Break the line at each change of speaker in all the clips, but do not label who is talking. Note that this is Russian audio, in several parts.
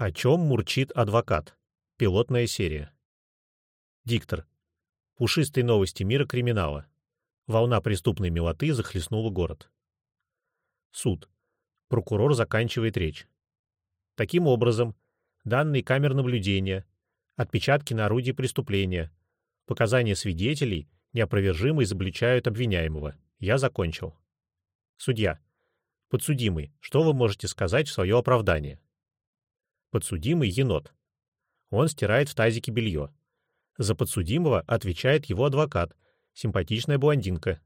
О чем мурчит адвокат? Пилотная серия. Диктор. Пушистые новости мира криминала. Волна преступной милоты захлестнула город. Суд. Прокурор заканчивает речь. Таким образом, данные камер наблюдения, отпечатки на орудии преступления, показания свидетелей неопровержимо изобличают обвиняемого. Я закончил. Судья. Подсудимый, что вы можете сказать в свое оправдание? Подсудимый — енот. Он стирает в тазике белье. За подсудимого отвечает его адвокат, симпатичная блондинка.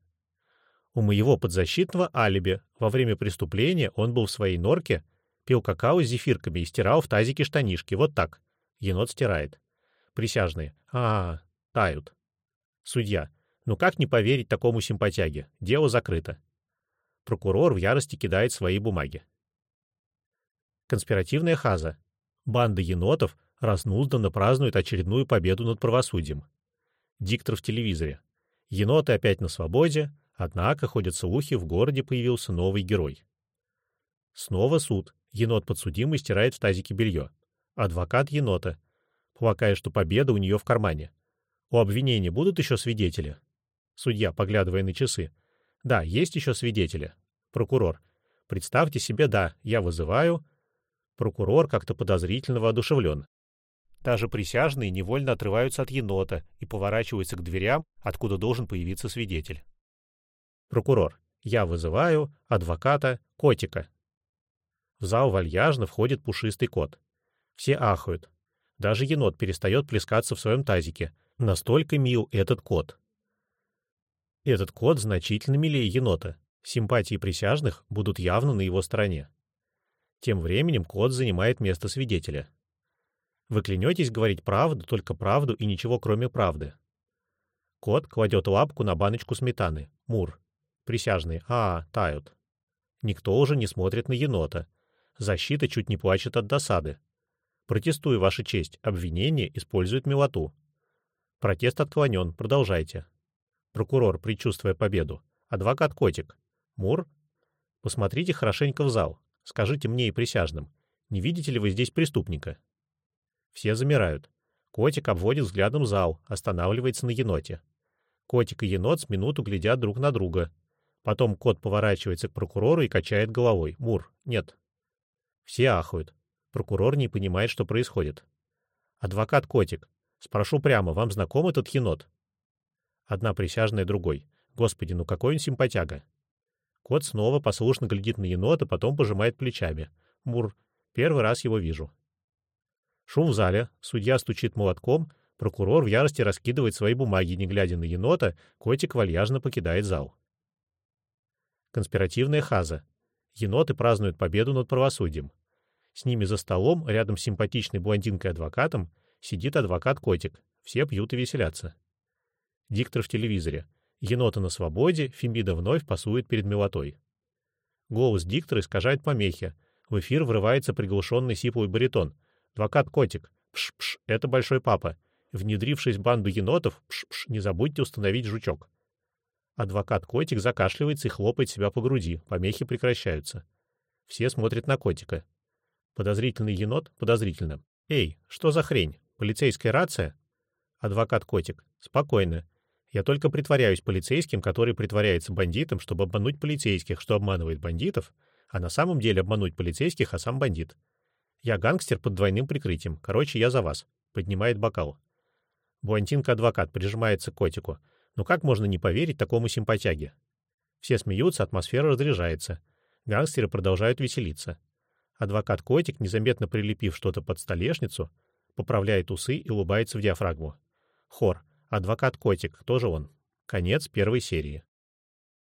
У моего подзащитного алиби во время преступления он был в своей норке, пил какао с зефирками и стирал в тазике штанишки. Вот так. Енот стирает. Присяжные. А, -а, -а тают. Судья. Ну как не поверить такому симпатяге? Дело закрыто. Прокурор в ярости кидает свои бумаги. Конспиративная хаза. Банда енотов разнузданно празднует очередную победу над правосудием. Диктор в телевизоре. Еноты опять на свободе, однако ходят слухи, в городе появился новый герой. Снова суд. Енот подсудимый стирает в тазике белье. Адвокат енота. Полагая, что победа у нее в кармане. У обвинения будут еще свидетели? Судья, поглядывая на часы. Да, есть еще свидетели. Прокурор. Представьте себе, да, я вызываю, Прокурор как-то подозрительно воодушевлен. Даже присяжные невольно отрываются от енота и поворачиваются к дверям, откуда должен появиться свидетель. Прокурор. Я вызываю адвоката Котика. В зал вальяжно входит пушистый кот. Все ахают. Даже енот перестает плескаться в своем тазике. Настолько мил этот кот. Этот кот значительно милее енота. Симпатии присяжных будут явно на его стороне. Тем временем кот занимает место свидетеля. Вы клянетесь говорить правду, только правду и ничего кроме правды. Кот кладет лапку на баночку сметаны. Мур. Присяжные. А, тают. Никто уже не смотрит на енота. Защита чуть не плачет от досады. Протестую, Ваша честь. Обвинение использует милоту. Протест отклонен. Продолжайте. Прокурор, предчувствуя победу. Адвокат Котик. Мур. Посмотрите хорошенько в зал. Скажите мне и присяжным, не видите ли вы здесь преступника? Все замирают. Котик обводит взглядом зал, останавливается на еноте. Котик и енот с минуту глядят друг на друга. Потом кот поворачивается к прокурору и качает головой. Мур, нет. Все ахают. Прокурор не понимает, что происходит. Адвокат Котик, спрошу прямо, вам знаком этот енот? Одна присяжная другой. Господи, ну какой он симпатяга. Кот снова послушно глядит на енота, потом пожимает плечами. Мур, первый раз его вижу. Шум в зале, судья стучит молотком, прокурор в ярости раскидывает свои бумаги, не глядя на енота, котик вальяжно покидает зал. Конспиративная хаза. Еноты празднуют победу над правосудием. С ними за столом, рядом с симпатичной блондинкой-адвокатом, сидит адвокат-котик. Все пьют и веселятся. Диктор в телевизоре. Енота на свободе, Фемида вновь пасует перед милотой. Голос диктора искажает помехи. В эфир врывается приглушенный сиплый баритон. «Адвокат Котик! Пш-пш! Это Большой Папа! Внедрившись в банду енотов, пш-пш! Не забудьте установить жучок!» Адвокат Котик закашливается и хлопает себя по груди. Помехи прекращаются. Все смотрят на Котика. Подозрительный енот подозрительно. «Эй, что за хрень? Полицейская рация?» Адвокат Котик. «Спокойно. Я только притворяюсь полицейским, который притворяется бандитом, чтобы обмануть полицейских, что обманывает бандитов, а на самом деле обмануть полицейских, а сам бандит. Я гангстер под двойным прикрытием. Короче, я за вас. Поднимает бокал. Буантинка-адвокат прижимается к котику. Ну как можно не поверить такому симпатяге? Все смеются, атмосфера разряжается. Гангстеры продолжают веселиться. Адвокат-котик, незаметно прилепив что-то под столешницу, поправляет усы и улыбается в диафрагму. Хор. Адвокат Котик, тоже он. Конец первой серии.